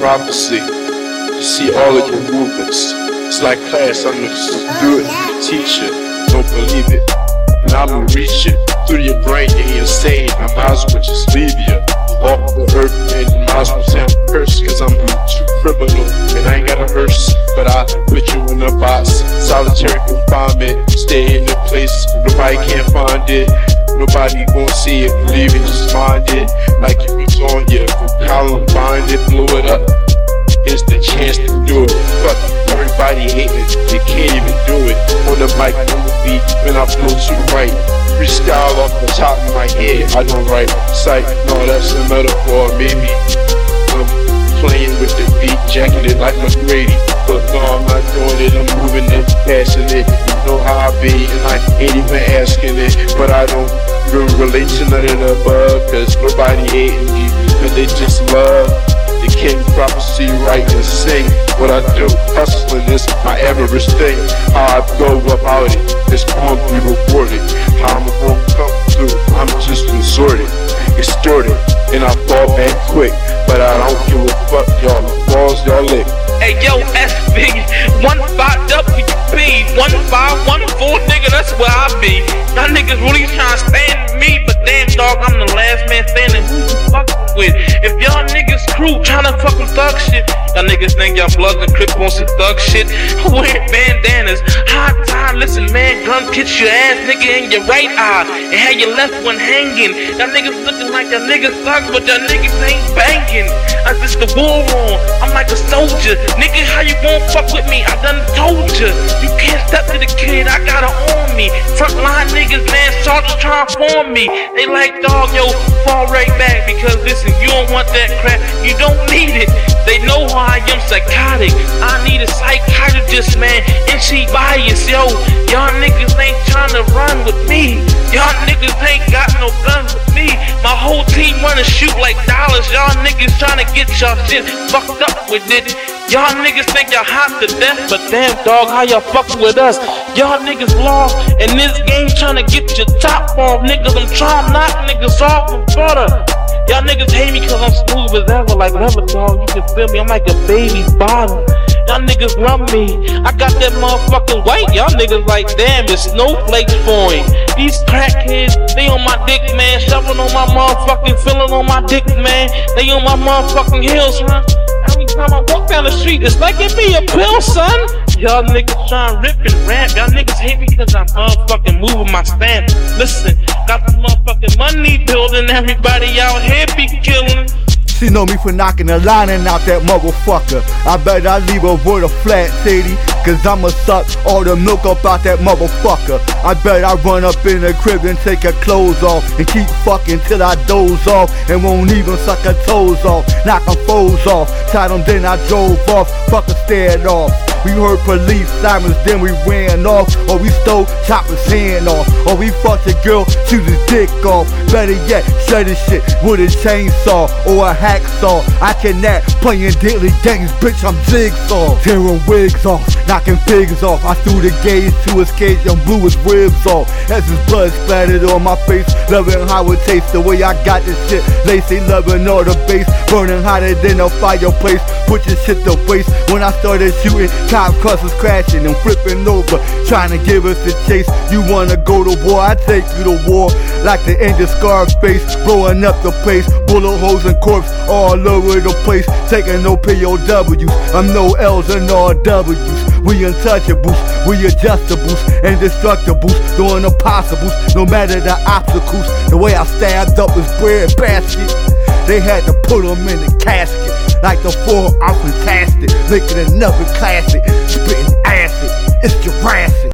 prophecy. You see all of your movements. It's like class, I'm the the teacher. Don't believe it. And I'ma reach it through your brain, and you're insane. I might as well just leave you off the earth and you might as well I'm cursed, cause I'm too criminal. And I ain't got a hearse, but I put you in a box. Solitary confinement, stay in the place, nobody can find it. Nobody gon' see it, believe it, just mind it. Like if it's on you, Columbine it, blow it up. It's the chance to do it. Fuck, everybody hating it, they can't even do it. On the mic, beat, when I blow too right. Freestyle off the top of my head, I don't write sight. No, that's a metaphor, maybe. I'm playing with the beat, jacking it like McGrady. But no, I'm not doing it, I'm moving it, passing it. You know I be, and I ain't even asking it. But I don't really relate to none of the above, cause nobody hating me, cause they just love. The king prophecy, right and sing. What I do, hustling is my average thing. How I go about it, it's to be recorded. How I'm gonna come through, I'm just resorted, extorted, and I fall back quick. But I don't give a fuck, y'all. Balls y'all lick. Hey yo, SB, one five WB, one five one four, nigga, that's where I be. Y'all niggas think y'all and crip on some thug shit. Wearing bandanas, hot time, listen man, gun pitch your ass nigga in your right eye and have your left one hanging. Y'all niggas looking like y'all niggas thugs, but y'all niggas ain't banging. I just the war on, I'm like a soldier. Nigga, how you gon' fuck with me? I done told ya. You can't step to the kid, I got her on me. Frontline niggas, man, soldiers trying to form me. They like, dog, yo, fall right back. Because listen, you don't want that crap, you don't need it. They know how I am psychotic. I need a psychiatrist, man, and she biased, yo. Y'all niggas ain't trying to run with me. Y'all niggas ain't got no guns with me. My whole team wanna shoot like dollars. Y'all niggas trying to get y'all shit fucked up with it. Y'all niggas think y'all hot to death, but damn dog, how y'all fucking with us? Y'all niggas lost in this game trying to get your top off, niggas. I'm trying to knock niggas off with butter. Y'all niggas hate me cause I'm smooth as ever, like leather dog. You can feel me, I'm like a baby bottle. Y'all niggas love me. I got that motherfucking white. Y'all niggas like, damn, it's snowflakes falling. These crackheads, they on my dick, man. Shoving on my motherfucking, feeling on my dick, man. They on my motherfucking heels, huh? Every time I walk down the street, it's like it be a pill, son. Y'all niggas trying rip and rap. Y'all niggas hate me cause I'm motherfucking moving my stamp. Listen, got the motherfucking money building. Everybody out here be killing. She know me for knocking the lining out that motherfucker. I bet I leave her with a flat city. Cause I'ma suck all the milk up out that motherfucker. I bet I run up in the crib and take her clothes off. And keep fucking till I doze off. And won't even suck her toes off. Knock her foes off. Tied them, then I drove off. Fucker stared off. We heard police sirens, then we ran off. Or we stole chopper's hand off. Or we fucked a girl, shoot his dick off. Better yet, shut his shit with a chainsaw or a hacksaw. I cannot playing daily games, bitch, I'm jigsaw. Tearing wigs off, knocking pigs off. I threw the gauge to his cage and blew his ribs off. As his blood splattered on my face, loving how it tastes. The way I got this shit, lacy loving all the bass, burning hotter than a fireplace. Put your shit to waste. When I started shooting, cop cars crashing and flipping over, trying to give us a chase. You wanna go to war? I take you to war. Like the end of Scarface, blowing up the place, bullet holes and corpse all over the place. Taking no POWs, I'm no L's and RWs. W's. We untouchables, we adjustables, indestructibles, doing impossibles, no matter the obstacles. The way I stabbed up his bread basket, they had to put him in the casket. Like the four, I'm fantastic, making another classic, spitting acid, it's Jurassic.